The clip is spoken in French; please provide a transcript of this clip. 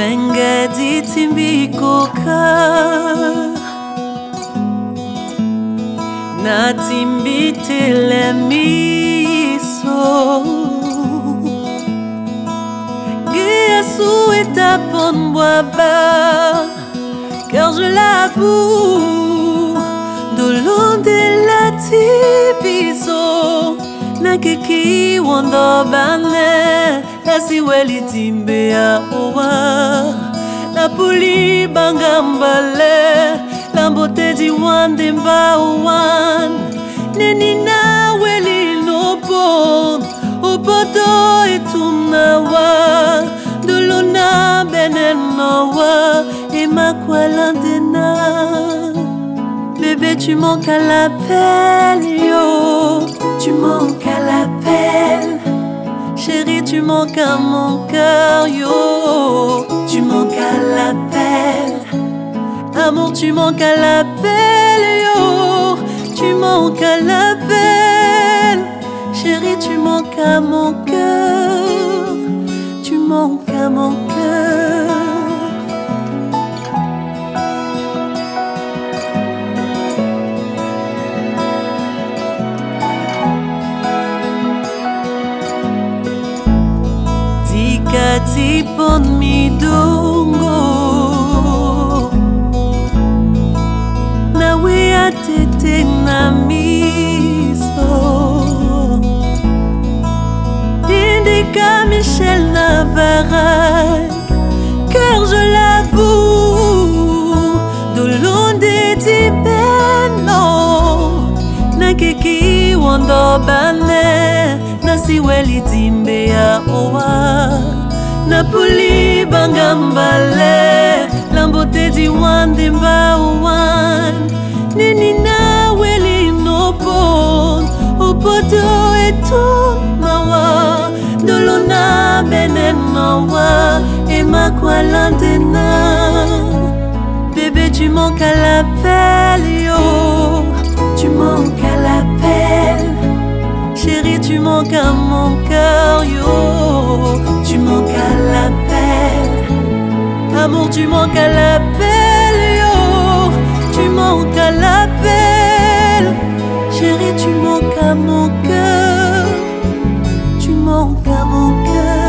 wengedi timbikuka natimbitile miso Yesu est à moi bas car je l'avoue, Dolonde la nakiki wanda bane lasiweli timbea owa la puli bangambale lambote di wande mba wan neni na weli no bon opoto bébé tu manques à yo manques à mon cœur yo tu manques à l'appel Amour, tu manques à l'appel, yo. Tu manques à l'appel. Chérie, tu manques à mon cœur. Tu manques à mon cœur. kati pod midongo. Nawia tete na miso. Dindika michel na barak car je l'avoue dolonde dibeno nakeki wondo bane nasiweli dimbe ya owa. Napuli bangambale lambote di wande mbawan nini na weli no pon opoto etu mawa. Dolona benen mawa emakwalantena bébé tu manques à l'appel yo. Tu manques à l'appel. Chérie tu manques à mon cœur broken